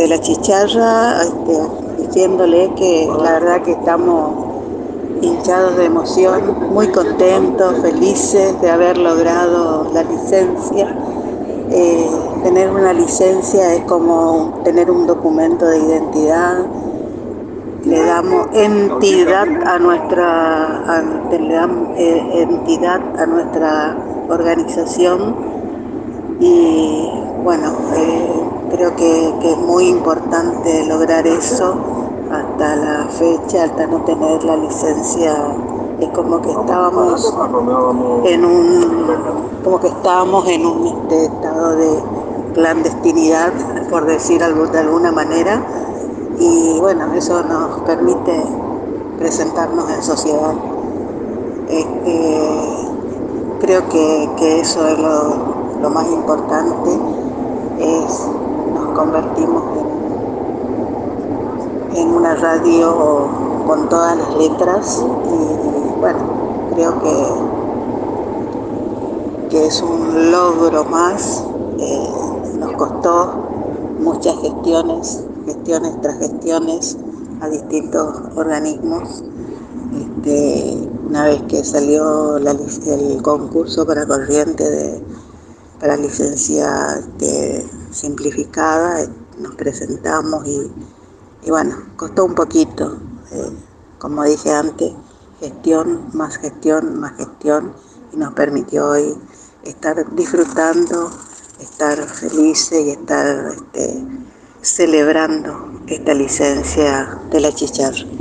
desde la chicharra, este, diciéndole que la verdad que estamos hinchados de emoción, muy contentos, felices de haber logrado la licencia. Eh, tener una licencia es como tener un documento de identidad, le damos entidad a nuestra le damos eh, entidad a nuestra organización y bueno eh, creo que, que, es muy importante lograr eso hasta la fecha hasta no tener la licencia. Es como que estábamos en un como que estábamos en un este, estado de clandestinidad por decir de alguna manera. Y bueno, eso nos permite presentarnos en sociedad. Este, creo que, eso es lo, más importante, convertimos en, una radio con todas las letras y, bueno, creo que, que es un logro más, eh, nos costó muchas gestiones gestiones tras gestiones a distintos organismos. Este, una vez que salió el concurso para corriente de, para licencia este, simplificada, nos presentamos y, bueno, costó un poquito, eh, como dije antes, gestión, más gestión, más gestión, y nos permitió hoy estar disfrutando, estar felices y estar este, celebrando esta licencia de la chicharra.